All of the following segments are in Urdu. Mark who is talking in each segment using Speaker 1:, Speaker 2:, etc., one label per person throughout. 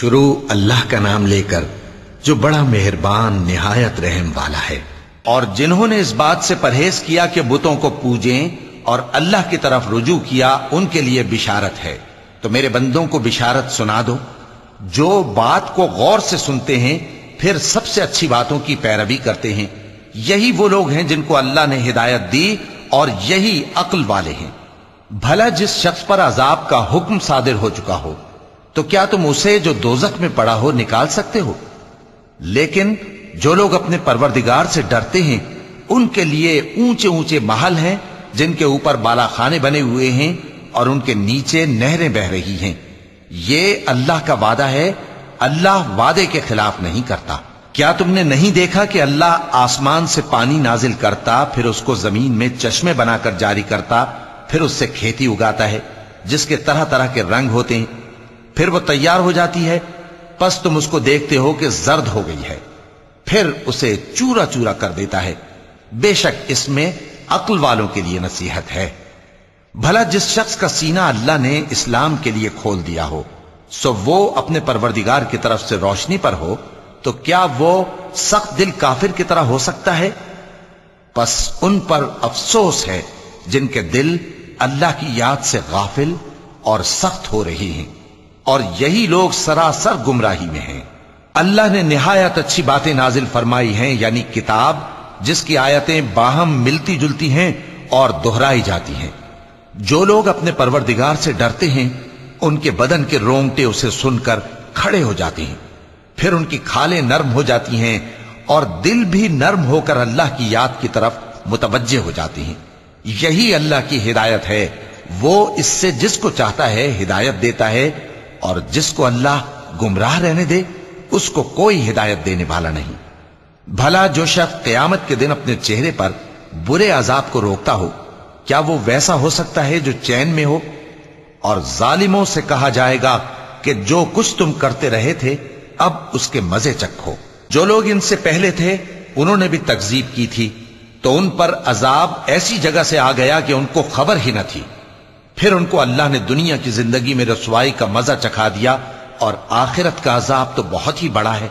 Speaker 1: شروع اللہ کا نام لے کر جو بڑا مہربان، نہایت رحم والا ہے۔
Speaker 2: اور جنہوں نے اس بات سے پرہیز کیا کہ بتوں کو پوجیں اور اللہ کی طرف رجوع کیا، ان کے لیے بشارت ہے۔ تو میرے بندوں کو بشارت سنا دو۔ جو بات کو غور سے سنتے ہیں، پھر سب سے اچھی باتوں کی پیروی کرتے ہیں۔ یہی وہ لوگ ہیں جن کو اللہ نے ہدایت دی اور یہی عقل والے ہیں۔ بھلا جس شخص پر عذاب کا حکم صادر ہو چکا ہو تو کیا تم اسے جو دوزخ میں پڑا ہو نکال سکتے ہو؟ لیکن جو لوگ اپنے پروردگار سے ڈرتے ہیں، ان کے لیے اونچے اونچے محل ہیں جن کے اوپر بالا خانے بنے ہوئے ہیں اور ان کے نیچے نہریں بہ رہی ہیں۔ یہ اللہ کا وعدہ ہے، اللہ وعدے کے خلاف نہیں کرتا۔ کیا تم نے نہیں دیکھا کہ اللہ آسمان سے پانی نازل کرتا، پھر اس کو زمین میں چشمے بنا کر جاری کرتا، پھر اس سے کھیتی اگاتا ہے، جس کے طرح طرح کے رنگ ہوتے ہیں؟ پھر وہ تیار ہو جاتی ہے۔ پس تم اس کو دیکھتے ہو کہ زرد ہو گئی ہے۔ پھر اسے چورا چورا کر دیتا ہے۔ بے شک اس میں عقل والوں کے لیے نصیحت ہے۔ بھلا جس شخص کا سینہ اللہ نے اسلام کے لیے کھول دیا ہو، سو وہ اپنے پروردگار کی طرف سے روشنی پر ہو، تو کیا وہ سخت دل کافر کی طرح ہو سکتا ہے؟ پس ان پر افسوس ہے جن کے دل اللہ کی یاد سے غافل اور سخت ہو رہی ہیں۔ اور یہی لوگ سراسر گمراہی میں ہیں۔ اللہ نے نہایت اچھی باتیں نازل فرمائی ہیں یعنی کتاب، جس کی آیتیں باہم ملتی جلتی ہیں اور دہرائی جاتی ہیں۔ جو لوگ اپنے پروردگار سے ڈرتے ہیں، ان کے بدن کے رونگٹے اسے سن کر کھڑے ہو جاتے ہیں۔ پھر ان کی کھالیں نرم ہو جاتی ہیں اور دل بھی نرم ہو کر اللہ کی یاد کی طرف متوجہ ہو جاتی ہیں۔ یہی اللہ کی ہدایت ہے۔ وہ اس سے جس کو چاہتا ہے ہدایت دیتا ہے اور جس کو اللہ گمراہ رہنے دے، اس کو کوئی ہدایت دینے والا نہیں۔ بھلا جو شخص قیامت کے دن اپنے چہرے پر برے عذاب کو روکتا ہو، کیا وہ ویسا ہو سکتا ہے جو چین میں ہو؟ اور ظالموں سے کہا جائے گا کہ جو کچھ تم کرتے رہے تھے، اب اس کے مزے چکھو جو لوگ ان سے پہلے تھے، انہوں نے بھی تکزیب کی تھی، تو ان پر عذاب ایسی جگہ سے آ گیا کہ ان کو خبر ہی نہ تھی۔ پھر ان کو اللہ نے دنیا کی زندگی میں رسوائی کا مزہ چکھا دیا اور آخرت کا عذاب تو بہت ہی بڑا ہے۔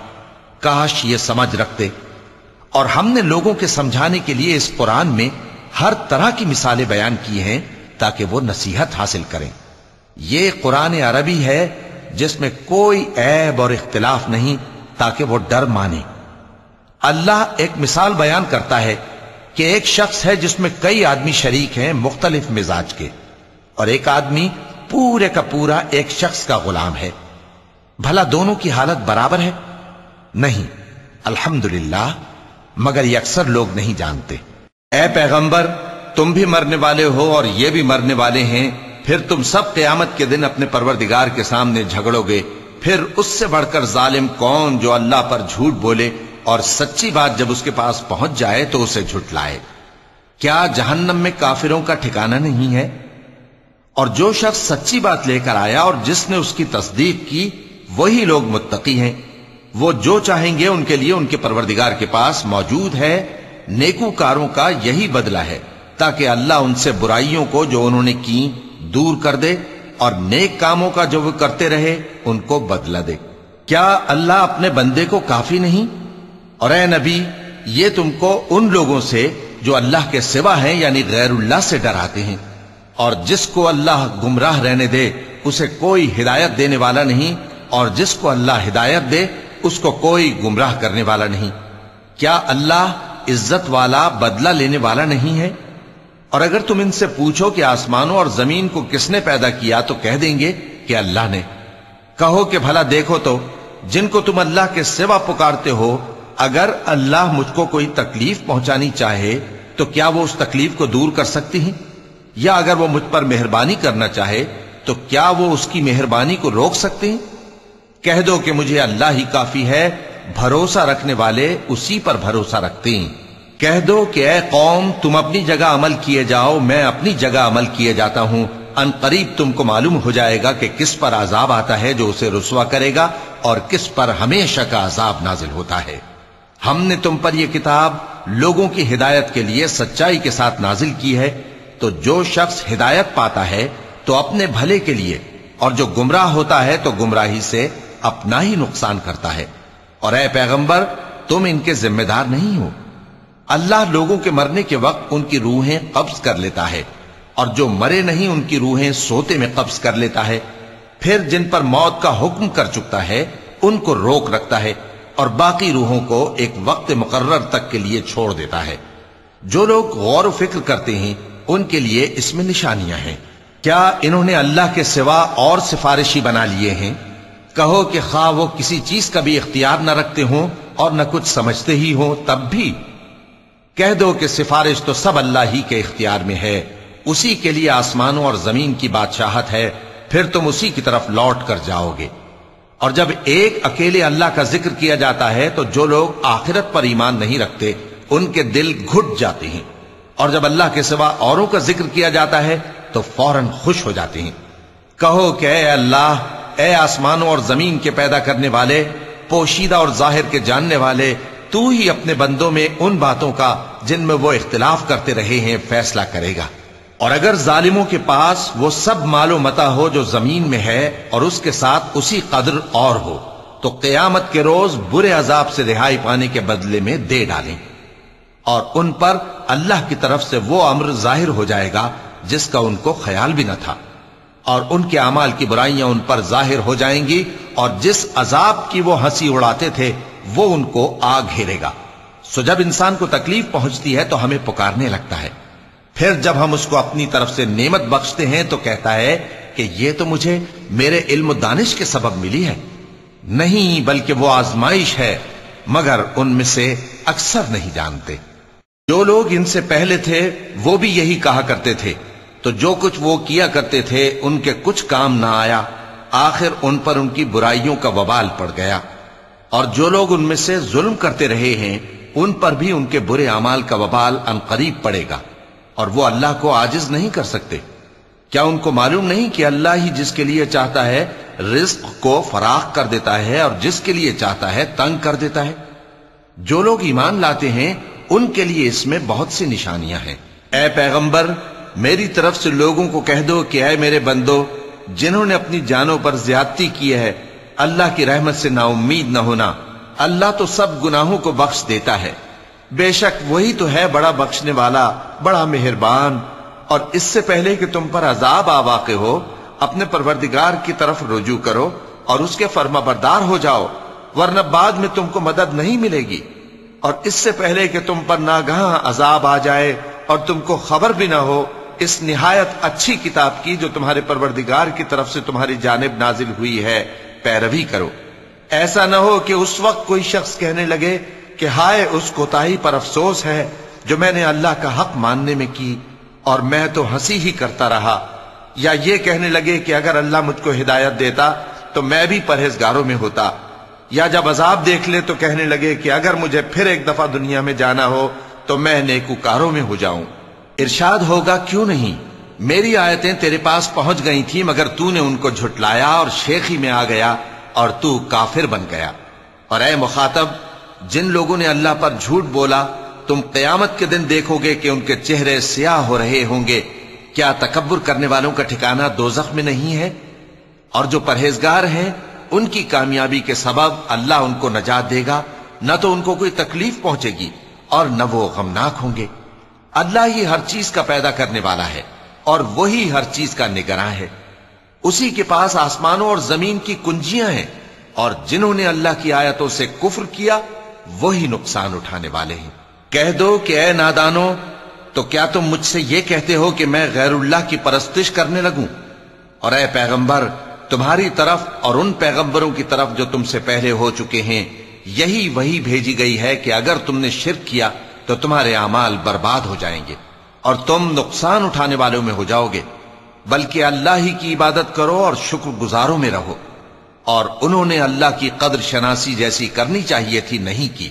Speaker 2: کاش یہ سمجھ رکھتے۔ اور ہم نے لوگوں کے سمجھانے کے لیے اس قرآن میں ہر طرح کی مثالیں بیان کی ہیں تاکہ وہ نصیحت حاصل کریں۔ یہ قرآن عربی ہے جس میں کوئی عیب اور اختلاف نہیں تاکہ وہ ڈر مانے۔ اللہ ایک مثال بیان کرتا ہے کہ ایک شخص ہے جس میں کئی آدمی شریک ہیں مختلف مزاج کے۔ اور ایک آدمی پورے کا پورا ایک شخص کا غلام ہے۔ بھلا دونوں کی حالت برابر ہے؟ نہیں، الحمدللہ، مگر یہ اکثر لوگ نہیں جانتے۔ اے پیغمبر، تم بھی مرنے والے ہو اور یہ بھی مرنے والے ہیں، پھر تم سب قیامت کے دن اپنے پروردگار کے سامنے جھگڑو گے۔ پھر اس سے بڑھ کر ظالم کون جو اللہ پر جھوٹ بولے اور سچی بات جب اس کے پاس پہنچ جائے تو اسے جھٹ لائے کیا جہنم میں کافروں کا ٹھکانہ نہیں ہے؟ اور جو شخص سچی بات لے کر آیا اور جس نے اس کی تصدیق کی، وہی لوگ متقی ہیں۔ وہ جو چاہیں گے ان کے لیے ان کے پروردگار کے پاس موجود ہے۔ نیکو کاروں کا یہی بدلہ ہے، تاکہ اللہ ان سے برائیوں کو جو انہوں نے کی دور کر دے اور نیک کاموں کا جو وہ کرتے رہے، ان کو بدلہ دے۔ کیا اللہ اپنے بندے کو کافی نہیں؟ اور اے نبی، یہ تم کو ان لوگوں سے جو اللہ کے سوا ہیں یعنی غیر اللہ سے ڈراتے ہیں۔ اور جس کو اللہ گمراہ رہنے دے، اسے کوئی ہدایت دینے والا نہیں، اور جس کو اللہ ہدایت دے، اس کو کوئی گمراہ کرنے والا نہیں۔ کیا اللہ عزت والا بدلہ لینے والا نہیں ہے؟ اور اگر تم ان سے پوچھو کہ آسمانوں اور زمین کو کس نے پیدا کیا، تو کہہ دیں گے کہ اللہ نے۔ کہو کہ بھلا دیکھو تو، جن کو تم اللہ کے سوا پکارتے ہو، اگر اللہ مجھ کو کوئی تکلیف پہنچانی چاہے، تو کیا وہ اس تکلیف کو دور کر سکتی ہیں؟ یا اگر وہ مجھ پر مہربانی کرنا چاہے، تو کیا وہ اس کی مہربانی کو روک سکتے ہیں؟ کہہ دو کہ مجھے اللہ ہی کافی ہے، بھروسہ رکھنے والے اسی پر بھروسہ رکھتے ہیں۔ کہہ دو کہ اے قوم، تم اپنی جگہ عمل کیے جاؤ، میں اپنی جگہ عمل کیے جاتا ہوں۔ ان قریب تم کو معلوم ہو جائے گا کہ کس پر عذاب آتا ہے جو اسے رسوا کرے گا اور کس پر ہمیشہ کا عذاب نازل ہوتا ہے۔ ہم نے تم پر یہ کتاب لوگوں کی ہدایت کے لیے سچائی کے ساتھ نازل کی ہے۔ تو جو شخص ہدایت پاتا ہے تو اپنے بھلے کے لیے، اور جو گمراہ ہوتا ہے تو گمراہی سے اپنا ہی نقصان کرتا ہے۔ اور اے پیغمبر، تم ان کے ذمہ دار نہیں ہو۔ اللہ لوگوں کے مرنے کے وقت ان کی روحیں قبض کر لیتا ہے، اور جو مرے نہیں ان کی روحیں سوتے میں قبض کر لیتا ہے۔ پھر جن پر موت کا حکم کر چکتا ہے، ان کو روک رکھتا ہے، اور باقی روحوں کو ایک وقت مقرر تک کے لیے چھوڑ دیتا ہے۔ جو لوگ غور و فکر کرتے ہیں ان کے لیے اس میں نشانیاں ہیں۔ کیا انہوں نے اللہ کے سوا اور سفارشی بنا لیے ہیں؟ کہو کہ خواہ وہ کسی چیز کا بھی اختیار نہ رکھتے ہوں اور نہ کچھ سمجھتے ہی ہوں تب بھی۔ کہہ دو کہ سفارش تو سب اللہ ہی کے اختیار میں ہے۔ اسی کے لیے آسمانوں اور زمین کی بادشاہت ہے۔ پھر تم اسی کی طرف لوٹ کر جاؤ گے۔ اور جب ایک اکیلے اللہ کا ذکر کیا جاتا ہے تو جو لوگ آخرت پر ایمان نہیں رکھتے، ان کے دل گھٹ جاتے ہیں۔ اور جب اللہ کے سوا اوروں کا ذکر کیا جاتا ہے تو فوراً خوش ہو جاتے ہیں۔ کہو کہ اے اللہ، اے آسمانوں اور زمین کے پیدا کرنے والے، پوشیدہ اور ظاہر کے جاننے والے، تو ہی اپنے بندوں میں ان باتوں کا جن میں وہ اختلاف کرتے رہے ہیں فیصلہ کرے گا۔ اور اگر ظالموں کے پاس وہ سب مال و متا ہو جو زمین میں ہے اور اس کے ساتھ اسی قدر اور ہو، تو قیامت کے روز برے عذاب سے رہائی پانے کے بدلے میں دے ڈالیں۔ اور ان پر اللہ کی طرف سے وہ امر ظاہر ہو جائے گا جس کا ان کو خیال بھی نہ تھا۔ اور ان کے اعمال کی برائیاں ان پر ظاہر ہو جائیں گی اور جس عذاب کی وہ ہنسی اڑاتے تھے، وہ ان کو آ گھیرے گا۔ سو جب انسان کو تکلیف پہنچتی ہے تو ہمیں پکارنے لگتا ہے۔ پھر جب ہم اس کو اپنی طرف سے نعمت بخشتے ہیں تو کہتا ہے کہ یہ تو مجھے میرے علم و دانش کے سبب ملی ہے۔ نہیں، بلکہ وہ آزمائش ہے، مگر ان میں سے اکثر نہیں جانتے۔ جو لوگ ان سے پہلے تھے، وہ بھی یہی کہا کرتے تھے۔ تو جو کچھ وہ کیا کرتے تھے، ان کے کچھ کام نہ آیا۔ آخر ان پر ان کی برائیوں کا وبال پڑ گیا۔ اور جو لوگ ان میں سے ظلم کرتے رہے ہیں، ان پر بھی ان کے برے اعمال کا وبال ان قریب پڑے گا۔ اور وہ اللہ کو آجز نہیں کر سکتے۔ کیا ان کو معلوم نہیں کہ اللہ ہی جس کے لیے چاہتا ہے، رزق کو فراخ کر دیتا ہے اور جس کے لیے چاہتا ہے، تنگ کر دیتا ہے؟ جو لوگ ایمان لاتے ہیں ان کے لیے اس میں بہت سی نشانیاں ہیں۔ اے پیغمبر، میری طرف سے لوگوں کو کہہ دو کہ اے میرے بندو، جنہوں نے اپنی جانوں پر زیادتی کی ہے، اللہ کی رحمت سے نا امید نہ ہونا۔ اللہ تو سب گناہوں کو بخش دیتا ہے۔ بے شک وہی تو ہے بڑا بخشنے والا، بڑا مہربان۔ اور اس سے پہلے کہ تم پر عذاب آ واقع ہو، اپنے پروردگار کی طرف رجوع کرو اور اس کے فرما بردار ہو جاؤ، ورنہ بعد میں تم کو مدد نہیں ملے گی۔ اور اس سے پہلے کہ تم پر ناگہاں عذاب آ جائے اور تم کو خبر بھی نہ ہو، اس نہایت اچھی کتاب کی جو تمہارے پروردگار کی طرف سے تمہاری جانب نازل ہوئی ہے، پیروی کرو۔ ایسا نہ ہو کہ اس وقت کوئی شخص کہنے لگے کہ ہائے، اس کوتاہی پر افسوس ہے جو میں نے اللہ کا حق ماننے میں کی اور میں تو ہنسی ہی کرتا رہا۔ یا یہ کہنے لگے کہ اگر اللہ مجھ کو ہدایت دیتا تو میں بھی پرہیزگاروں میں ہوتا۔ یا جب عذاب دیکھ لے تو کہنے لگے کہ اگر مجھے پھر ایک دفعہ دنیا میں جانا ہو تو میں نیکوکاروں میں ہو جاؤں۔ ارشاد ہوگا، کیوں نہیں؟ میری آیتیں تیرے پاس پہنچ گئی تھی مگر تو نے ان کو جھٹلایا اور شیخی میں آ گیا اور تو کافر بن گیا۔ اور اے مخاطب، جن لوگوں نے اللہ پر جھوٹ بولا، تم قیامت کے دن دیکھو گے کہ ان کے چہرے سیاہ ہو رہے ہوں گے۔ کیا تکبر کرنے والوں کا ٹھکانہ دوزخ میں نہیں ہے؟ اور جو پرہیزگار ہیں ان کی کامیابی کے سبب اللہ ان کو نجات دے گا، نہ تو ان کو کوئی تکلیف پہنچے گی اور نہ وہ غمناک ہوں گے۔ اللہ ہی ہر چیز کا پیدا کرنے والا ہے اور وہی ہر چیز کا نگراں ہے۔ اسی کے پاس آسمانوں اور زمین کی کنجیاں ہیں اور جنہوں نے اللہ کی آیتوں سے کفر کیا، وہی نقصان اٹھانے والے ہیں۔ کہہ دو کہ اے نادانو تو کیا تم مجھ سے یہ کہتے ہو کہ میں غیر اللہ کی پرستش کرنے لگوں؟ اور اے پیغمبر تمہاری طرف اور ان پیغمبروں کی طرف جو تم سے پہلے ہو چکے ہیں، یہی وہی بھیجی گئی ہے کہ اگر تم نے شرک کیا تو تمہارے اعمال برباد ہو جائیں گے اور تم نقصان اٹھانے والوں میں ہو جاؤ گے۔ بلکہ اللہ ہی کی عبادت کرو اور شکر گزاروں میں رہو۔ اور انہوں نے اللہ کی قدر شناسی جیسی کرنی چاہیے تھی نہیں کی۔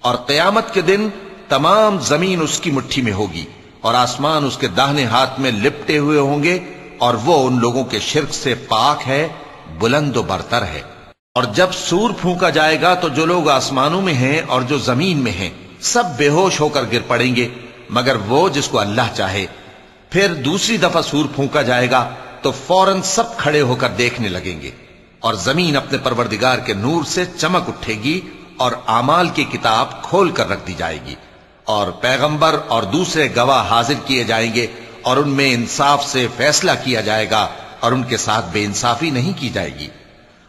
Speaker 2: اور قیامت کے دن تمام زمین اس کی مٹھی میں ہوگی اور آسمان اس کے داہنے ہاتھ میں لپٹے ہوئے ہوں گے۔ اور وہ ان لوگوں کے شرک سے پاک ہے، بلند و برتر ہے۔ اور جب سور پھونکا جائے گا تو جو لوگ آسمانوں میں ہیں اور جو زمین میں ہیں، سب بے ہوش ہو کر گر پڑیں گے۔ مگر وہ جس کو اللہ چاہے، پھر دوسری دفعہ سور پھونکا جائے گا تو فوراً سب کھڑے ہو کر دیکھنے لگیں گے۔ اور زمین اپنے پروردگار کے نور سے چمک اٹھے گی اور آمال کی کتاب کھول کر رکھ دی جائے گی۔ اور پیغمبر اور دوسرے گواہ حاضر کیے جائیں گے اور ان میں انصاف سے فیصلہ کیا جائے گا اور ان کے ساتھ بے انصافی نہیں کی جائے گی۔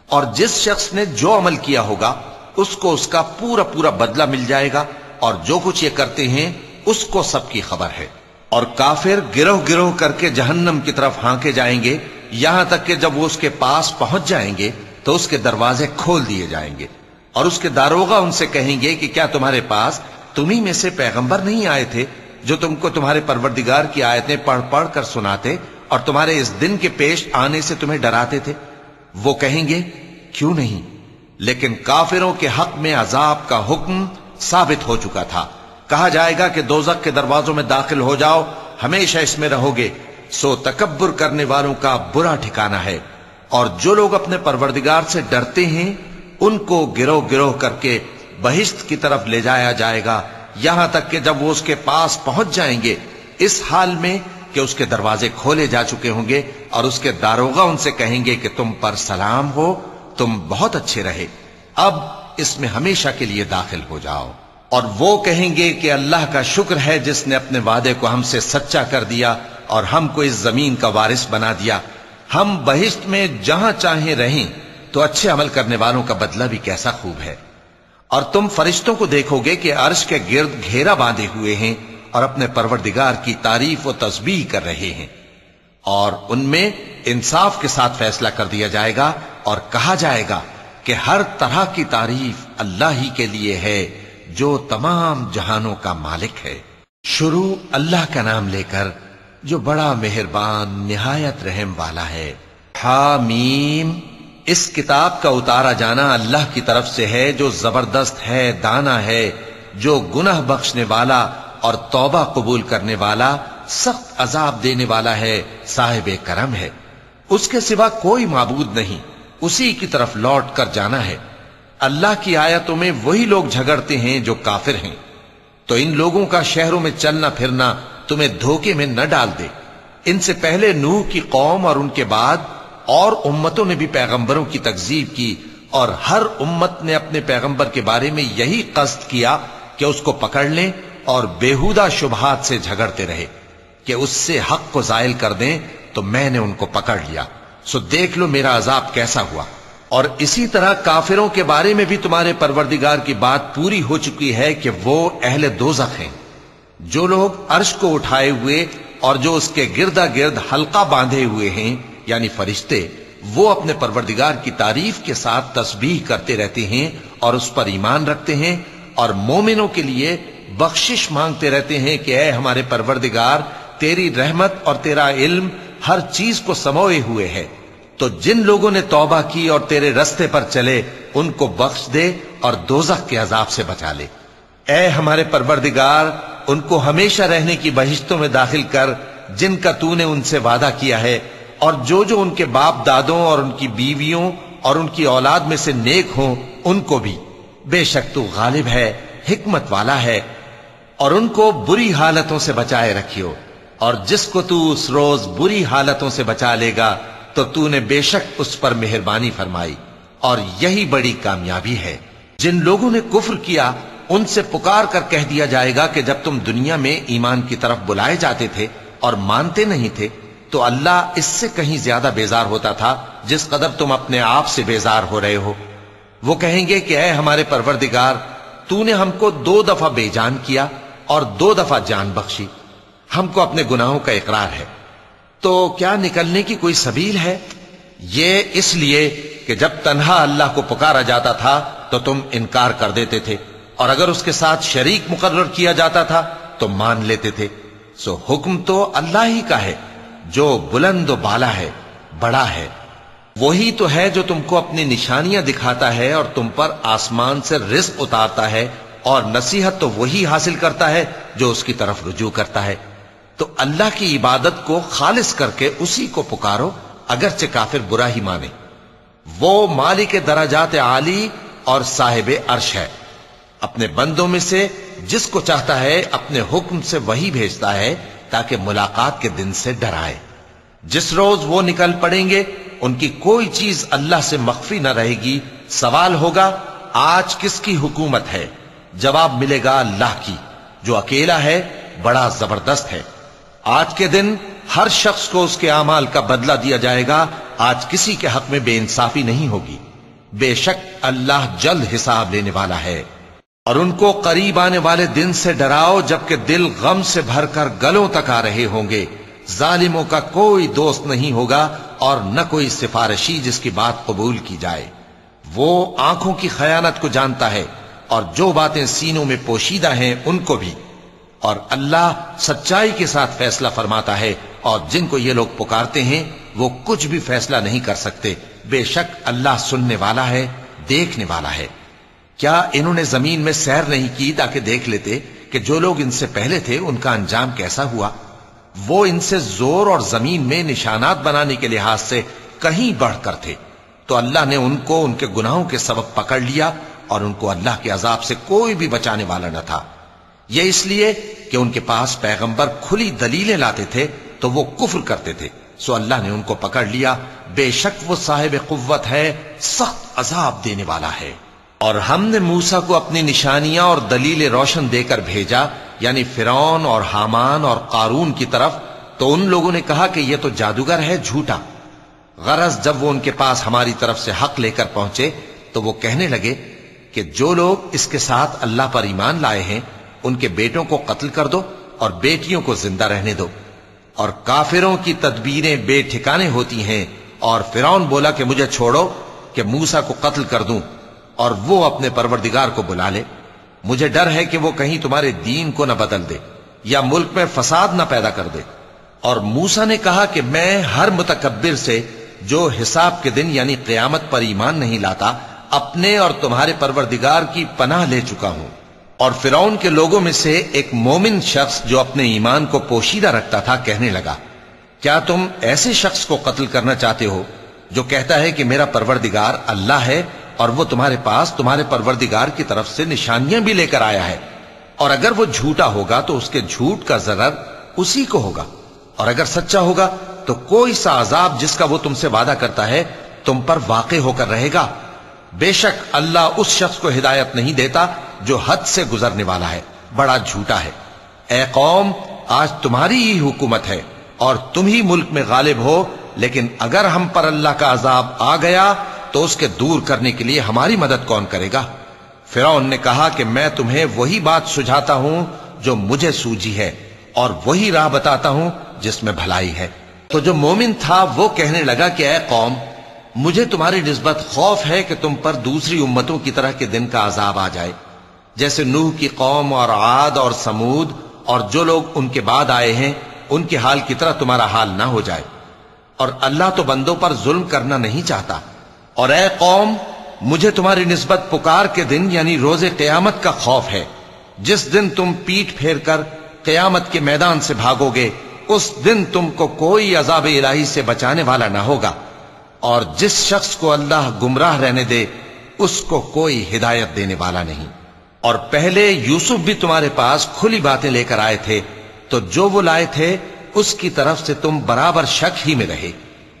Speaker 2: اور جس شخص نے جو عمل کیا ہوگا، اس کو اس کا پورا پورا بدلہ مل جائے گا اور جو کچھ یہ کرتے ہیں، اس کو سب کی خبر ہے۔ اور کافر گروہ گروہ کر کے جہنم کی طرف ہانکے جائیں گے، یہاں تک کہ جب وہ اس کے پاس پہنچ جائیں گے، تو اس کے دروازے کھول دیے جائیں گے۔ اور اس کے داروغہ ان سے کہیں گے کہ کیا تمہارے پاس تمہیں میں سے پیغمبر نہیں آئے تھے؟ جو تم کو تمہارے پروردگار کی آیتیں پڑھ پڑھ کر سناتے اور تمہارے اس دن کے پیش آنے سے تمہیں ڈراتے تھے، وہ کہیں گے، کیوں نہیں؟ لیکن کافروں کے حق میں عذاب کا حکم ثابت ہو چکا تھا۔ کہا جائے گا کہ دوزک کے دروازوں میں داخل ہو جاؤ، ہمیشہ اس میں رہو گے۔ سو تکبر کرنے والوں کا برا ٹھکانہ ہے۔ اور جو لوگ اپنے پروردگار سے ڈرتے ہیں، ان کو گروہ گروہ کر کے بہشت کی طرف لے جایا جائے گا۔ یہاں تک کہ جب وہ اس کے پاس پہنچ جائیں گے، اس حال میں کہ اس کے دروازے کھولے جا چکے ہوں گے اور اس کے داروغہ ان سے کہیں گے کہ تم پر سلام ہو، تم بہت اچھے رہے۔ اب اس میں ہمیشہ کے لیے داخل ہو جاؤ۔ اور وہ کہیں گے کہ اللہ کا شکر ہے جس نے اپنے وعدے کو ہم سے سچا کر دیا اور ہم کو اس زمین کا وارث بنا دیا۔ ہم بہشت میں جہاں چاہیں رہیں، تو اچھے عمل کرنے والوں کا بدلہ بھی کیسا خوب ہے۔ اور تم فرشتوں کو دیکھو گے کہ عرش کے گرد گھیرا باندھے ہوئے ہیں اور اپنے پروردگار کی تعریف و تسبیح کر رہے ہیں۔ اور ان میں انصاف کے ساتھ فیصلہ کر دیا جائے گا اور کہا جائے گا کہ ہر طرح کی تعریف اللہ ہی کے لیے ہے، جو تمام جہانوں کا مالک ہے۔ شروع اللہ کا نام لے کر، جو بڑا مہربان، نہایت رحم والا ہے۔ حامیم۔ اس کتاب کا اتارا جانا اللہ کی طرف سے ہے جو زبردست ہے، دانا ہے، جو گناہ بخشنے والا اور توبہ قبول کرنے والا، سخت عذاب دینے والا ہے، صاحب کرم ہے۔ اس کے سوا کوئی معبود نہیں، اسی کی طرف لوٹ کر جانا ہے۔ اللہ کی آیتوں میں وہی لوگ جھگڑتے ہیں جو کافر ہیں۔ تو ان لوگوں کا شہروں میں چلنا پھرنا تمہیں دھوکے میں نہ ڈال دے۔ ان سے پہلے نوح کی قوم اور ان کے بعد اور امتوں نے بھی پیغمبروں کی تکزیب کی اور ہر امت نے اپنے پیغمبر کے بارے میں یہی قصد کیا کہ اس کو پکڑ لیں اور بےحودہ شبہات سے جھگڑتے رہے کہ اس سے حق کو زائل کر دیں تو میں نے ان کو پکڑ لیا۔ سو دیکھ لو میرا عذاب کیسا ہوا۔ اور اسی طرح کافروں کے بارے میں بھی تمہارے پروردگار کی بات پوری ہو چکی ہے کہ وہ اہل دوزخ ہیں۔ جو لوگ عرش کو اٹھائے ہوئے اور جو اس کے گردا گرد حلقہ باندھے ہوئے ہیں یعنی فرشتے، وہ اپنے پروردگار کی تعریف کے ساتھ تسبیح کرتے رہتے ہیں اور اس پر ایمان رکھتے ہیں اور مومنوں کے لیے بخشش مانگتے رہتے ہیں کہ اے ہمارے پروردگار، تیری رحمت اور تیرا علم ہر چیز کو سموئے ہوئے ہے۔ تو جن لوگوں نے توبہ کی اور تیرے رستے پر چلے، ان کو بخش دے اور دوزخ کے عذاب سے بچا لے۔ اے ہمارے پروردگار، ان کو ہمیشہ رہنے کی بہشتوں میں داخل کر، جن کا تو نے ان سے وعدہ کیا ہے اور جو جو ان کے باپ دادوں اور ان کی بیویوں اور ان کی اولاد میں سے نیک ہوں، ان کو بھی۔ بے شک تو غالب ہے، حکمت والا ہے، اور ان کو بری حالتوں سے بچائے رکھیو۔ اور جس کو تو اس روز بری حالتوں سے بچا لے گا، تو تو نے بے شک اس پر مہربانی فرمائی۔ اور یہی بڑی کامیابی ہے۔ جن لوگوں نے کفر کیا، ان سے پکار کر کہہ دیا جائے گا کہ جب تم دنیا میں ایمان کی طرف بلائے جاتے تھے اور مانتے نہیں تھے تو اللہ اس سے کہیں زیادہ بیزار ہوتا تھا جس قدر تم اپنے آپ سے بیزار ہو رہے ہو۔ وہ کہیں گے کہ اے ہمارے پروردگار، تو نے ہم کو دو دفعہ بے جان کیا اور دو دفعہ جان بخشی۔ ہم کو اپنے گناہوں کا اقرار ہے۔ تو کیا نکلنے کی کوئی سبیل ہے؟ یہ اس لیے کہ جب تنہا اللہ کو پکارا جاتا تھا تو تم انکار کر دیتے تھے اور اگر اس کے ساتھ شریک مقرر کیا جاتا تھا تو مان لیتے تھے۔ سو حکم تو اللہ ہی کا ہے۔ جو بلند و بالا ہے، بڑا ہے۔ وہی تو ہے جو تم کو اپنی نشانیاں دکھاتا ہے اور تم پر آسمان سے رزق اتارتا ہے اور نصیحت تو وہی حاصل کرتا ہے جو اس کی طرف رجوع کرتا ہے۔ تو اللہ کی عبادت کو خالص کر کے اسی کو پکارو، اگرچہ کافر برا ہی مانے۔ وہ مالک دراجات عالی اور صاحب عرش ہے۔ اپنے بندوں میں سے جس کو چاہتا ہے اپنے حکم سے وہی بھیجتا ہے۔ تاکہ ملاقات کے دن سے ڈرائے جس روز وہ نکل پڑیں گے، ان کی کوئی چیز اللہ سے مخفی نہ رہے گی۔ سوال ہوگا، آج کس کی حکومت ہے؟ جواب ملے گا اللہ کی، جو اکیلا ہے، بڑا زبردست ہے۔ آج کے دن ہر شخص کو اس کے اعمال کا بدلہ دیا جائے گا۔ آج کسی کے حق میں بے انصافی نہیں ہوگی۔ بے شک اللہ جلد حساب لینے والا ہے۔ اور ان کو قریب آنے والے دن سے ڈراؤ جبکہ دل غم سے بھر کر گلوں تک آ رہے ہوں گے۔ ظالموں کا کوئی دوست نہیں ہوگا اور نہ کوئی سفارشی جس کی بات قبول کی جائے۔ وہ آنکھوں کی خیانت کو جانتا ہے اور جو باتیں سینوں میں پوشیدہ ہیں ان کو بھی۔ اور اللہ سچائی کے ساتھ فیصلہ فرماتا ہے اور جن کو یہ لوگ پکارتے ہیں وہ کچھ بھی فیصلہ نہیں کر سکتے۔ بے شک اللہ سننے والا ہے، دیکھنے والا ہے۔ کیا انہوں نے زمین میں سیر نہیں کی تاکہ دیکھ لیتے کہ جو لوگ ان سے پہلے تھے ان کا انجام کیسا ہوا؟ وہ ان سے زور اور زمین میں نشانات بنانے کے لحاظ سے کہیں بڑھ کر تھے۔ تو اللہ نے ان کو ان کے گناہوں کے سبب پکڑ لیا اور ان کو اللہ کے عذاب سے کوئی بھی بچانے والا نہ تھا۔ یہ اس لیے کہ ان کے پاس پیغمبر کھلی دلیلیں لاتے تھے تو وہ کفر کرتے تھے۔ سو اللہ نے ان کو پکڑ لیا۔ بے شک وہ صاحب قوت ہے، سخت عذاب دینے والا ہے۔ اور ہم نے موسا کو اپنی نشانیاں اور دلیل روشن دے کر بھیجا یعنی فرون اور حامان اور قارون کی طرف، تو ان لوگوں نے کہا کہ یہ تو جادوگر ہے، جھوٹا۔ غرض جب وہ ان کے پاس ہماری طرف سے حق لے کر پہنچے، تو وہ کہنے لگے کہ جو لوگ اس کے ساتھ اللہ پر ایمان لائے ہیں، ان کے بیٹوں کو قتل کر دو اور بیٹیوں کو زندہ رہنے دو۔ اور کافروں کی تدبیریں بے ٹھکانے ہوتی ہیں، اور فرون بولا کہ مجھے چھوڑو، کہ موسا کو قتل کر دوں۔ اور وہ اپنے پروردگار کو بلا لے۔ مجھے ڈر ہے کہ وہ کہیں تمہارے دین کو نہ بدل دے یا ملک میں فساد نہ پیدا کر دے۔ اور موسا نے کہا کہ میں ہر متکبر سے جو حساب کے دن یعنی قیامت پر ایمان نہیں لاتا، اپنے اور تمہارے پروردگار کی پناہ لے چکا ہوں۔ اور فرعون کے لوگوں میں سے ایک مومن شخص جو اپنے ایمان کو پوشیدہ رکھتا تھا کہنے لگا، کیا تم ایسے شخص کو قتل کرنا چاہتے ہو جو کہتا ہے کہ میرا پروردگار اللہ ہے اور وہ تمہارے پاس تمہارے پروردگار کی طرف سے نشانیاں بھی لے کر آیا ہے۔ اور اگر وہ جھوٹا ہوگا تو اس کے جھوٹ کا ضرر اسی کو ہوگا۔ اور اگر سچا ہوگا تو کوئی سا عذاب جس کا وہ تم سے وعدہ کرتا ہے تم پر واقع ہو کر رہے گا۔ بے شک اللہ اس شخص کو ہدایت نہیں دیتا جو حد سے گزرنے والا ہے، بڑا جھوٹا ہے۔ اے قوم، آج تمہاری ہی حکومت ہے اور تم ہی ملک میں غالب ہو، لیکن اگر ہم پر اللہ کا عذاب آ گیا تو اس کے دور کرنے کے لیے ہماری مدد کون کرے گا؟ فرعون نے کہا کہ میں تمہیں وہی بات سجھاتا ہوں جو مجھے سوجی ہے اور وہی راہ بتاتا ہوں جس میں بھلائی ہے۔ تو جو مومن تھا وہ کہنے لگا کہ اے قوم، مجھے تمہاری نسبت خوف ہے کہ تم پر دوسری امتوں کی طرح کے دن کا عذاب آ جائے۔ جیسے نوح کی قوم اور عاد اور سمود اور جو لوگ ان کے بعد آئے ہیں، ان کے حال کی طرح تمہارا حال نہ ہو جائے۔ اور اللہ تو بندوں پر ظلم کرنا نہیں چاہتا۔ اور اے قوم، مجھے تمہاری نسبت پکار کے دن یعنی روز قیامت کا خوف ہے۔ جس دن تم پیٹ پھیر کر قیامت کے میدان سے بھاگو گے، اس دن تم کو کوئی عذاب الہی سے بچانے والا نہ ہوگا۔ اور جس شخص کو اللہ گمراہ رہنے دے، اس کو کوئی ہدایت دینے والا نہیں۔ اور پہلے یوسف بھی تمہارے پاس کھلی باتیں لے کر آئے تھے، تو جو وہ لائے تھے، اس کی طرف سے تم برابر شک ہی میں رہے۔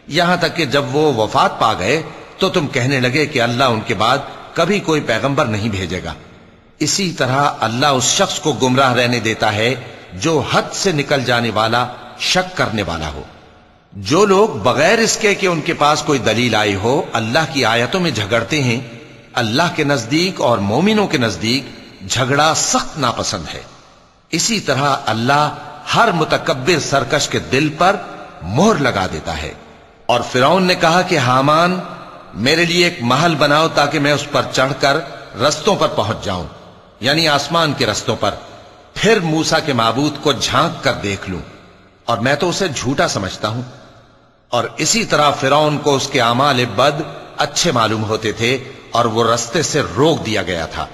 Speaker 2: یہاں تک کہ جب وہ وفات پا گئے تو تم کہنے لگے کہ اللہ ان کے بعد کبھی کوئی پیغمبر نہیں بھیجے گا۔ اسی طرح اللہ اس شخص کو گمراہ رہنے دیتا ہے جو حد سے نکل جانے والا، شک کرنے والا ہو۔ جو لوگ بغیر اس کے کہ ان کے پاس کوئی دلیل آئی ہو، اللہ کی آیتوں میں جھگڑتے ہیں۔ اللہ کے نزدیک اور مومنوں کے نزدیک جھگڑا سخت ناپسند ہے۔ اسی طرح اللہ ہر متکبر سرکش کے دل پر مہر لگا دیتا ہے۔ اور فرعون نے کہا کہ حامان میرے لیے ایک محل بناؤ تاکہ میں اس پر چڑھ کر رستوں پر پہنچ جاؤں یعنی آسمان کے رستوں پر۔ پھر موسا کے معبود کو جھانک کر دیکھ لوں، اور میں تو اسے جھوٹا سمجھتا ہوں۔ اور اسی طرح فرعون کو اس کے اعمال بد اچھے معلوم ہوتے تھے، اور وہ رستے سے روک دیا گیا تھا۔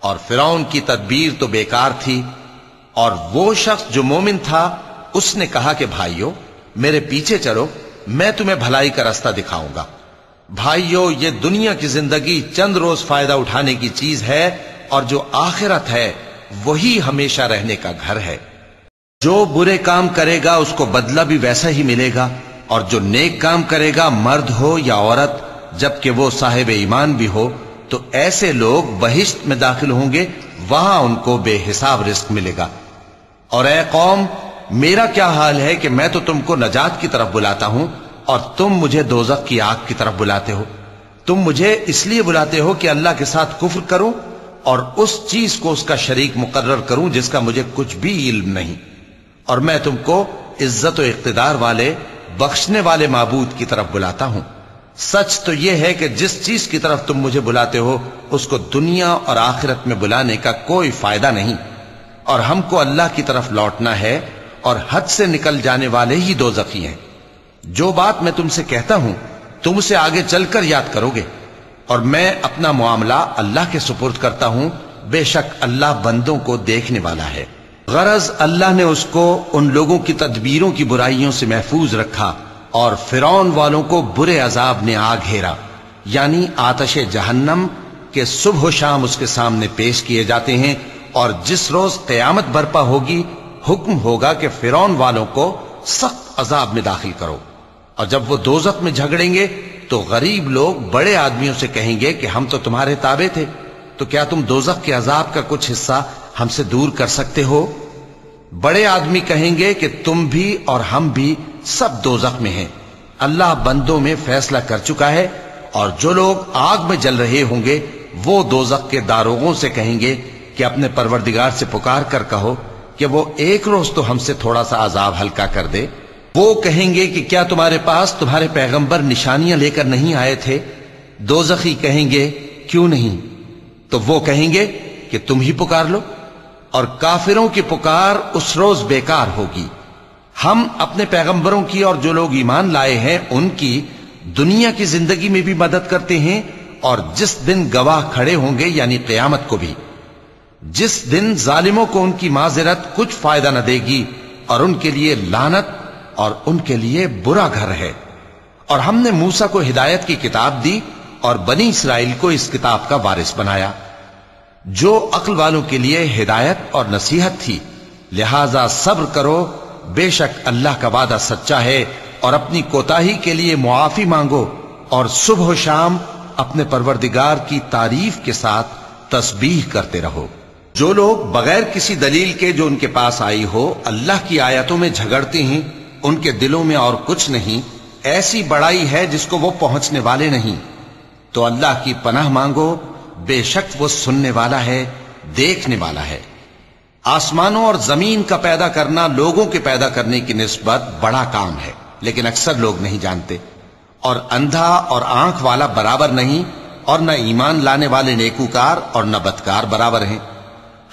Speaker 2: اور فرعون کی تدبیر تو بیکار تھی، اور وہ شخص جو مومن تھا، اس نے کہا کہ بھائیو، میرے پیچھے چلو، میں تمہیں بھلائی کا رستہ دکھاؤں گا۔ بھائیو، یہ دنیا کی زندگی چند روز فائدہ اٹھانے کی چیز ہے اور جو آخرت ہے، وہی ہمیشہ رہنے کا گھر ہے۔ جو برے کام کرے گا، اس کو بدلہ بھی ویسا ہی ملے گا۔ اور جو نیک کام کرے گا، مرد ہو یا عورت، جبکہ وہ صاحب ایمان بھی ہو، تو ایسے لوگ بہشت میں داخل ہوں گے، وہاں ان کو بے حساب رزق ملے گا۔ اور اے قوم، میرا کیا حال ہے کہ میں تو تم کو نجات کی طرف بلاتا ہوں اور تم مجھے دوزخ کی آگ کی طرف بلاتے ہو۔ تم مجھے اس لیے بلاتے ہو کہ اللہ کے ساتھ کفر کروں اور اس چیز کو اس کا شریک مقرر کروں جس کا مجھے کچھ بھی علم نہیں۔ اور میں تم کو عزت و اقتدار والے، بخشنے والے معبود کی طرف بلاتا ہوں۔ سچ تو یہ ہے کہ جس چیز کی طرف تم مجھے بلاتے ہو، اس کو دنیا اور آخرت میں بلانے کا کوئی فائدہ نہیں۔ اور ہم کو اللہ کی طرف لوٹنا ہے اور حد سے نکل جانے والے ہی دو زخی ہیں۔ جو بات میں تم سے کہتا ہوں، تم اسے آگے چل کر یاد کرو گے اور میں اپنا معاملہ اللہ کے سپرد کرتا ہوں، بے شک اللہ بندوں کو دیکھنے والا ہے۔ غرض اللہ نے اس کو ان لوگوں کی تدبیروں کی برائیوں سے محفوظ رکھا، اور فرون والوں کو برے عذاب نے آ گھیرا۔ یعنی آتش جہنم کے صبح و شام اس کے سامنے پیش کیے جاتے ہیں، اور جس روز قیامت برپا ہوگی، حکم ہوگا کہ فرون والوں کو سخت عذاب میں داخل کرو۔ اور جب وہ دوزخ میں جھگڑیں گے تو غریب لوگ بڑے آدمیوں سے کہیں گے کہ ہم تو تمہارے تابع تھے، تو کیا تم دوزخ کے عذاب کا کچھ حصہ ہم سے دور کر سکتے ہو؟ بڑے آدمی کہیں گے کہ تم بھی اور ہم بھی سب دوزخ میں ہیں۔ اللہ بندوں میں فیصلہ کر چکا ہے اور جو لوگ آگ میں جل رہے ہوں گے، وہ دوزخ کے داروغوں سے کہیں گے کہ اپنے پروردگار سے پکار کر کہو کہ وہ ایک روز تو ہم سے تھوڑا سا عذاب ہلکا کر دے۔ وہ کہیں گے کہ کیا تمہارے پاس تمہارے پیغمبر نشانیاں لے کر نہیں آئے تھے؟ دوزخی کہیں گے، کیوں نہیں؟ تو وہ کہیں گے کہ تم ہی پکار لو، اور کافروں کی پکار اس روز بیکار ہوگی۔ ہم اپنے پیغمبروں کی اور جو لوگ ایمان لائے ہیں، ان کی دنیا کی زندگی میں بھی مدد کرتے ہیں، اور جس دن گواہ کھڑے ہوں گے یعنی قیامت کو بھی۔ جس دن ظالموں کو ان کی معذرت کچھ فائدہ نہ دے گی، اور ان کے لیے لانت اور ان کے لیے برا گھر ہے۔ اور ہم نے موسا کو ہدایت کی کتاب دی اور بنی اسرائیل کو اس کتاب کا وارث بنایا۔ جو عقل والوں کے لیے ہدایت اور نصیحت تھی، لہذا صبر کرو، بے شک اللہ کا وعدہ سچا ہے اور اپنی کوتاہی کے لیے معافی مانگو اور صبح و شام اپنے پروردگار کی تعریف کے ساتھ تسبیح کرتے رہو۔ جو لوگ بغیر کسی دلیل کے جو ان کے پاس آئی ہو، اللہ کی آیتوں میں جھگڑتے ہیں ان کے دلوں میں اور کچھ نہیں، ایسی بڑائی ہے جس کو وہ پہنچنے والے نہیں۔ تو اللہ کی پناہ مانگو، بے شک وہ سننے والا ہے، دیکھنے والا ہے۔ آسمانوں اور زمین کا پیدا کرنا لوگوں کے پیدا کرنے کی نسبت بڑا کام ہے، لیکن اکثر لوگ نہیں جانتے۔ اور اندھا اور آنکھ والا برابر نہیں، اور نہ ایمان لانے والے نیکوکار اور نہ بدکار برابر ہیں۔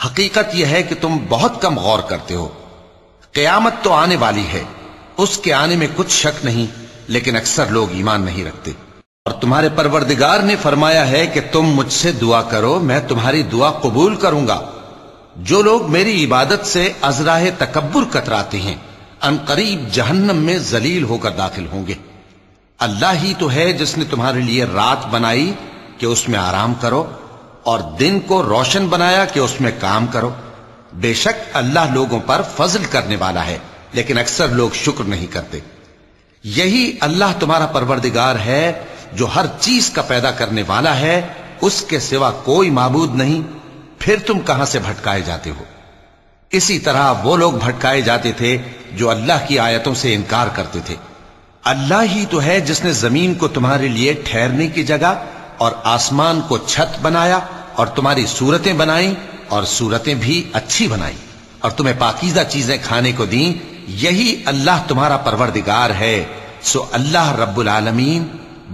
Speaker 2: حقیقت یہ ہے کہ تم بہت کم غور کرتے ہو۔ قیامت تو آنے والی ہے۔ اس کے آنے میں کچھ شک نہیں، لیکن اکثر لوگ ایمان نہیں رکھتے۔ اور تمہارے پروردگار نے فرمایا ہے کہ تم مجھ سے دعا کرو، میں تمہاری دعا قبول کروں گا۔ جو لوگ میری عبادت سے ازراہ تکبر کتراتے ہیں، ان قریب جہنم میں ذلیل ہو کر داخل ہوں گے۔ اللہ ہی تو ہے جس نے تمہارے لیے رات بنائی کہ اس میں آرام کرو، اور دن کو روشن بنایا کہ اس میں کام کرو۔ بے شک اللہ لوگوں پر فضل کرنے والا ہے۔ لیکن اکثر لوگ شکر نہیں کرتے۔ یہی اللہ تمہارا پروردگار ہے جو ہر چیز کا پیدا کرنے والا ہے، اس کے سوا کوئی معبود نہیں، پھر تم کہاں سے بھٹکائے جاتے ہو؟ اسی طرح وہ لوگ بھٹکائے جاتے تھے جو اللہ کی آیتوں سے انکار کرتے تھے۔ اللہ ہی تو ہے جس نے زمین کو تمہارے لیے ٹھہرنے کی جگہ اور آسمان کو چھت بنایا اور تمہاری صورتیں بنائیں اور صورتیں بھی اچھی بنائیں اور تمہیں پاکیزہ چیزیں کھانے کو دیں، یہی اللہ تمہارا پروردگار ہے، سو اللہ رب العالمین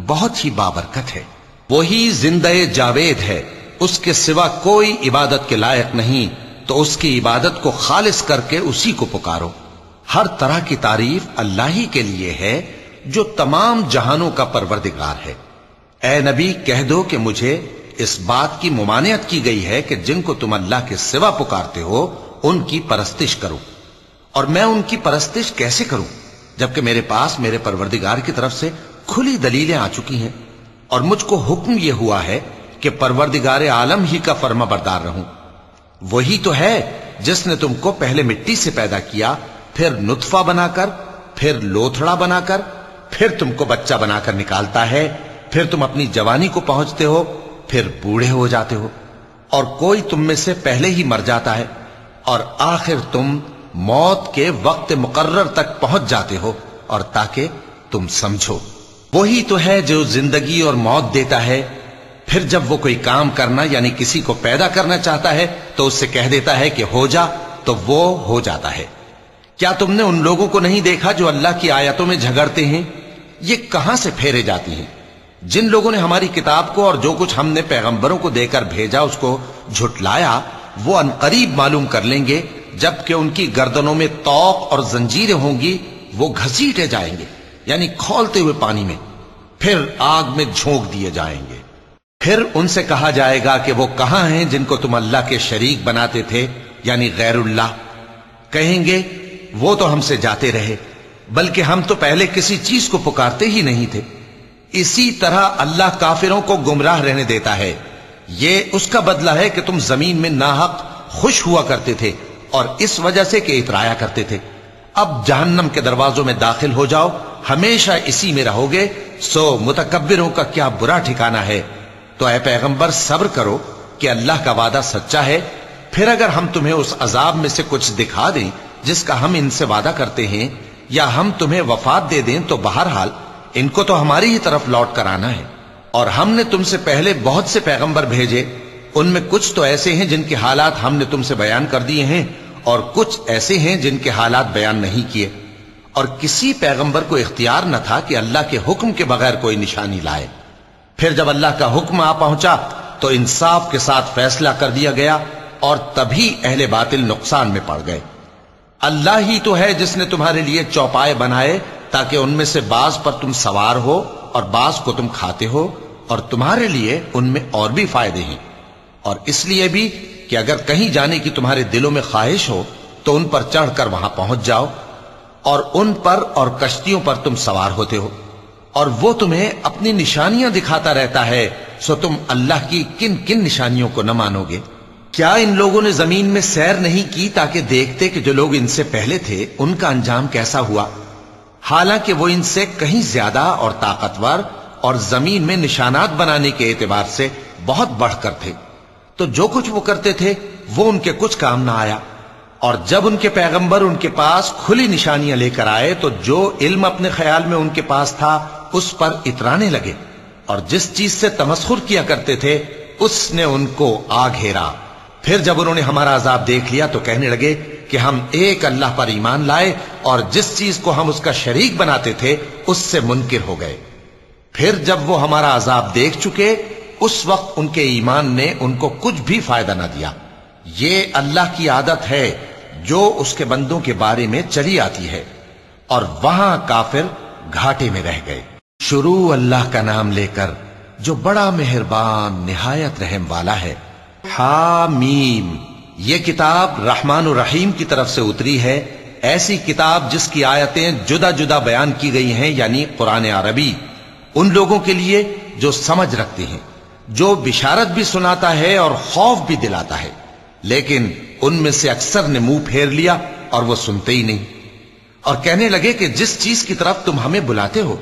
Speaker 2: بہت ہی بابرکت ہے۔ وہی زندہ جاوید ہے، اس کے سوا کوئی عبادت کے لائق نہیں، تو اس کی عبادت کو خالص کر کے اسی کو پکارو۔ ہر طرح کی تعریف اللہ ہی کے لیے ہے، جو تمام جہانوں کا پروردگار ہے۔ اے نبی، کہہ دو کہ مجھے اس بات کی ممانعت کی گئی ہے کہ جن کو تم اللہ کے سوا پکارتے ہو ان کی پرستش کرو اور میں ان کی پرستش کیسے کروں؟ جبکہ میرے پاس میرے پروردگار کی طرف سے کھلی دلیلیں آ چکی ہیں۔ اور مجھ کو حکم یہ ہوا ہے کہ پروردگار عالم ہی کا فرما بردار رہوں۔ وہی تو ہے جس نے تم کو پہلے مٹی سے پیدا کیا، پھر نطفہ بنا کر، پھر لوتھڑا بنا کر، پھر تم کو بچہ بنا کر نکالتا ہے، پھر تم اپنی جوانی کو پہنچتے ہو، پھر بوڑھے ہو جاتے ہو۔ اور کوئی تم میں سے پہلے ہی مر جاتا ہے۔ اور آخر تم موت کے وقت مقرر تک پہنچ جاتے ہو اور تاکہ تم سمجھو۔ وہی تو ہے جو زندگی اور موت دیتا ہے۔ پھر جب وہ کوئی کام کرنا یعنی کسی کو پیدا کرنا چاہتا ہے تو اس سے کہہ دیتا ہے کہ ہو جا تو وہ ہو جاتا ہے۔ کیا تم نے ان لوگوں کو نہیں دیکھا جو اللہ کی آیتوں میں جھگڑتے ہیں؟ یہ کہاں سے پھیرے جاتی ہیں؟ جن لوگوں نے ہماری کتاب کو اور جو کچھ ہم نے پیغمبروں کو دے کر بھیجا اس کو جھٹلایا وہ انقریب معلوم کر لیں گے، جبکہ ان کی گردنوں میں توق اور زنجیریں ہوں گی، وہ گھسیٹے جائیں گے یعنی کھولتے ہوئے پانی میں، پھر آگ میں جھونک دیے جائیں گے۔ پھر ان سے کہا جائے گا کہ وہ کہاں ہیں جن کو تم اللہ کے شریک بناتے تھے یعنی غیر اللہ۔ کہیں گے، وہ تو ہم سے جاتے رہے، بلکہ ہم تو پہلے کسی چیز کو پکارتے ہی نہیں تھے۔ اسی طرح اللہ کافروں کو گمراہ رہنے دیتا ہے۔ یہ اس کا بدلہ ہے کہ تم زمین میں ناحق خوش ہوا کرتے تھے اور اس وجہ سے کہ اترایا کرتے تھے۔ اب جہنم کے دروازوں میں داخل ہو جاؤ، ہمیشہ اسی میں رہو گے سو متکبروں کا کیا برا ٹھکانہ ہے۔ تو اے پیغمبر، صبر کرو کہ اللہ کا وعدہ سچا ہے۔ پھر اگر ہم تمہیں اس عذاب میں سے کچھ دکھا دیں جس کا ہم ان سے وعدہ کرتے ہیں، یا ہم تمہیں وفات دے دیں تو بہرحال ان کو تو ہماری ہی طرف لوٹ کر آنا ہے۔ اور ہم نے تم سے پہلے بہت سے پیغمبر بھیجے، ان میں کچھ تو ایسے ہیں جن کے حالات ہم نے تم سے بیان کر دیے ہیں، اور کچھ ایسے ہیں جن کے حالات بیان نہیں کیے۔ اور کسی پیغمبر کو اختیار نہ تھا کہ اللہ کے حکم کے بغیر کوئی نشانی لائے۔ پھر جب اللہ کا حکم آ پہنچا، تو انصاف کے ساتھ فیصلہ کر دیا گیا اور تبھی اہل باطل نقصان میں پڑ گئے۔ اللہ ہی تو ہے جس نے تمہارے لیے چوپائے بنائے تاکہ ان میں سے بعض پر تم سوار ہو اور بعض کو تم کھاتے ہو۔ اور تمہارے لیے ان میں اور بھی فائدے ہیں۔ اور اس لیے بھی کہ اگر کہیں جانے کی تمہارے دلوں میں خواہش ہو، تو ان پر چڑھ کر وہاں پہنچ جاؤ۔ اور ان پر اور کشتیوں پر تم سوار ہوتے ہو۔ اور وہ تمہیں اپنی نشانیاں دکھاتا رہتا ہے، سو تم اللہ کی کن کن نشانیوں کو نہ مانو گے۔ کیا ان لوگوں نے زمین میں سیر نہیں کی تاکہ دیکھتے کہ جو لوگ ان سے پہلے تھے، ان کا انجام کیسا ہوا؟ حالانکہ وہ ان سے کہیں زیادہ اور طاقتور اور زمین میں نشانات بنانے کے اعتبار سے بہت بڑھ کر تھے۔ تو جو کچھ وہ کرتے تھے، وہ ان کے کچھ کام نہ آیا۔ اور جب ان کے پیغمبر ان کے پاس کھلی نشانیاں لے کر آئے، تو جو علم اپنے خیال میں ان کے پاس تھا، اس پر اترانے لگے۔ اور جس چیز سے تمسخر کیا کرتے تھے، اس نے ان کو آ گھیرا۔ پھر جب انہوں نے ہمارا عذاب دیکھ لیا، تو کہنے لگے کہ ہم ایک اللہ پر ایمان لائے، اور جس چیز کو ہم اس کا شریک بناتے تھے، اس سے منکر ہو گئے۔ پھر جب وہ ہمارا عذاب دیکھ چکے، اس وقت ان کے ایمان نے ان کو کچھ بھی فائدہ نہ دیا۔ یہ اللہ کی عادت ہے جو اس کے بندوں کے بارے میں چلی آتی ہے۔ اور وہاں کافر گھاٹے میں رہ گئے۔ شروع اللہ کا نام لے کر جو بڑا مہربان، نہایت رحم والا ہے۔ حامیم۔ یہ کتاب رحمان الرحیم کی طرف سے اتری ہے۔ ایسی کتاب جس کی آیتیں جدا جدا بیان کی گئی ہیں یعنی قرآن عربی۔ ان لوگوں کے لیے جو سمجھ رکھتے ہیں، جو بشارت بھی سناتا ہے اور خوف بھی دلاتا ہے۔ لیکن ان میں سے اکثر نے منہ پھیر لیا اور وہ سنتے ہی نہیں۔ اور کہنے لگے کہ جس چیز کی طرف تم ہمیں بلاتے ہو،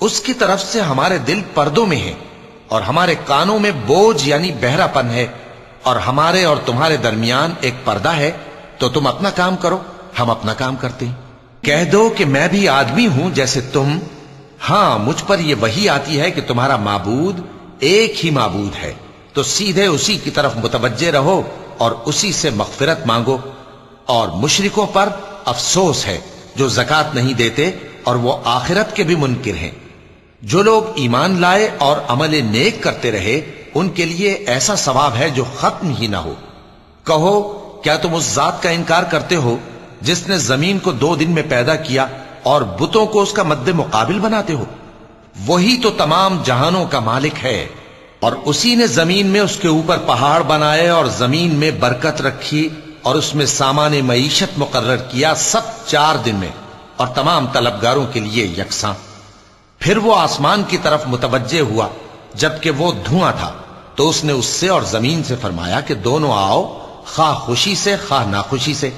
Speaker 2: اس کی طرف سے ہمارے دل پردوں میں ہیں اور ہمارے کانوں میں بوجھ یعنی بہرا پن ہے۔ اور ہمارے اور تمہارے درمیان ایک پردہ ہے، تو تم اپنا کام کرو، ہم اپنا کام کرتے ہیں۔ کہہ دو کہ میں بھی آدمی ہوں جیسے تم ہاں مجھ پر یہ وہی آتی ہے کہ تمہارا معبود ایک ہی معبود ہے۔ تو سیدھے اسی کی طرف متوجہ رہو اور اسی سے مغفرت مانگو۔ اور مشرکوں پر افسوس ہے جو زکات نہیں دیتے اور وہ آخرت کے بھی منکر ہیں۔ جو لوگ ایمان لائے اور عمل نیک کرتے رہے، ان کے لیے ایسا ثواب ہے جو ختم ہی نہ ہو۔ کہو، کیا تم اس ذات کا انکار کرتے ہو جس نے زمین کو دو دن میں پیدا کیا اور بتوں کو اس کا مد مقابل بناتے ہو۔ وہی تو تمام جہانوں کا مالک ہے۔ اور اسی نے زمین میں اس کے اوپر پہاڑ بنائے اور زمین میں برکت رکھی اور اس میں سامان معیشت مقرر کیا سب چار دن میں اور تمام طلبگاروں کے لیے یکساں۔ پھر وہ آسمان کی طرف متوجہ ہوا۔ جبکہ وہ دھواں تھا۔ تو اس نے اس سے اور زمین سے فرمایا کہ دونوں آؤ، خواہ خوشی سے، خواہ ناخوشی سے۔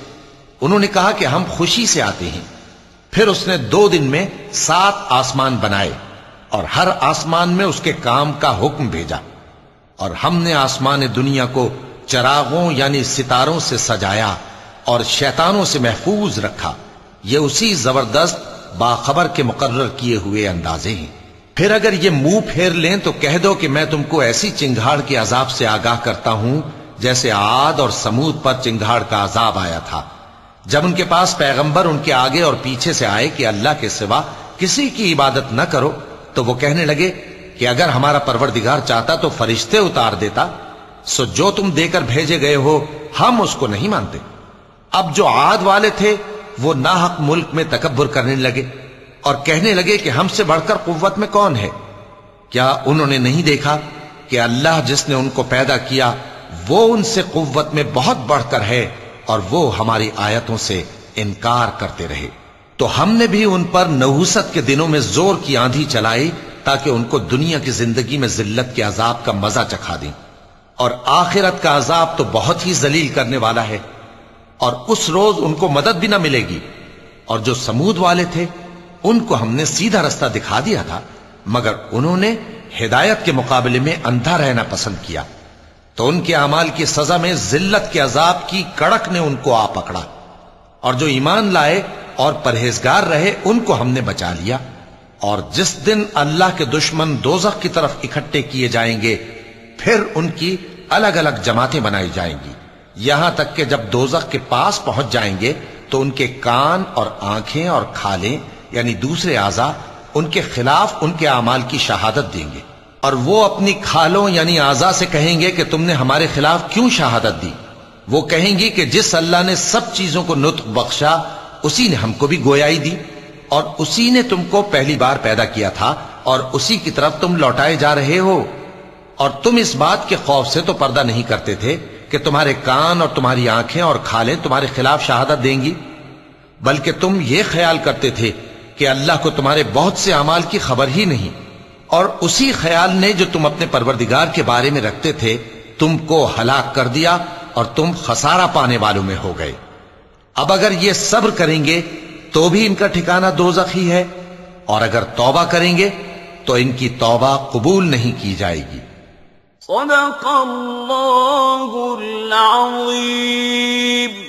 Speaker 2: انہوں نے کہا کہ ہم خوشی سے آتے ہیں۔ پھر اس نے دو دن میں سات آسمان بنائے اور ہر آسمان میں اس کے کام کا حکم بھیجا اور ہم نے آسمان دنیا کو چراغوں یعنی ستاروں سے سجایا اور شیطانوں سے محفوظ رکھا۔ یہ اسی زبردست باخبر کے مقرر کیے ہوئے اندازے ہیں۔ پھر اگر یہ منہ پھیر لیں تو کہہ دو کہ میں تم کو ایسی چنگھاڑ کے عذاب سے آگاہ کرتا ہوں جیسے آد اور سمود پر چنگھاڑ کا عذاب آیا تھا۔ جب ان کے پاس پیغمبر ان کے آگے اور پیچھے سے آئے کہ اللہ کے سوا کسی کی عبادت نہ کرو، تو وہ کہنے لگے کہ اگر ہمارا پروردگار چاہتا تو فرشتے اتار دیتا، سو جو تم دے کر بھیجے گئے ہو، ہم اس کو نہیں مانتے۔ اب جو عاد والے تھے، وہ ناحق ملک میں تکبر کرنے لگے اور کہنے لگے کہ ہم سے بڑھ کر قوت میں کون ہے؟ کیا انہوں نے نہیں دیکھا کہ اللہ جس نے ان کو پیدا کیا، وہ ان سے قوت میں بہت بڑھ کر ہے؟ اور وہ ہماری آیتوں سے انکار کرتے رہے۔ تو ہم نے بھی ان پر نحوست کے دنوں میں زور کی آندھی چلائی تاکہ ان کو دنیا کی زندگی میں ذلت کے عذاب کا مزہ چکھا دیں۔ اور آخرت کا عذاب تو بہت ہی ذلیل کرنے والا ہے۔ اور اس روز ان کو مدد بھی نہ ملے گی۔ اور جو سمود والے تھے، ان کو ہم نے سیدھا رستہ دکھا دیا تھا، مگر انہوں نے ہدایت کے مقابلے میں اندھا رہنا پسند کیا۔ تو ان کے اعمال کی سزا میں ذلت کے عذاب کی کڑک نے ان کو آ پکڑا۔ اور جو ایمان لائے اور پرہیزگار رہے، ان کو ہم نے بچا لیا۔ اور جس دن اللہ کے دشمن دوزخ کی طرف اکٹھے کیے جائیں گے، پھر ان کی الگ الگ جماعتیں بنائی جائیں گی۔ یہاں تک کہ جب دوزخ کے پاس پہنچ جائیں گے، تو ان کے کان اور آنکھیں اور کھالیں یعنی دوسرے اعضا ان کے خلاف ان کے اعمال کی شہادت دیں گے۔ اور وہ اپنی کھالوں یعنی اعضا سے کہیں گے کہ تم نے ہمارے خلاف کیوں شہادت دی؟ وہ کہیں گی کہ جس اللہ نے سب چیزوں کو نطق بخشا، اسی نے ہم کو بھی گویائی دی، اور اسی نے تم کو پہلی بار پیدا کیا تھا، اور اسی کی طرف تم لوٹائے جا رہے ہو۔ اور تم اس بات کے خوف سے تو پردہ نہیں کرتے تھے کہ تمہارے کان اور تمہاری آنکھیں اور کھالیں تمہارے خلاف شہادت دیں گی، بلکہ تم یہ خیال کرتے تھے کہ اللہ کو تمہارے بہت سے اعمال کی خبر ہی نہیں۔ اور اسی خیال نے جو تم اپنے پروردگار کے بارے میں رکھتے تھے، تم کو ہلاک کر دیا اور تم خسارہ پانے والوں میں ہو گئے۔ اب اگر یہ صبر کریں گے، تو بھی ان کا ٹھکانہ دوزخ ہی ہے۔ اور اگر توبہ کریں گے، تو ان کی توبہ قبول نہیں کی جائے گی۔
Speaker 3: صدق اللہ العظیم۔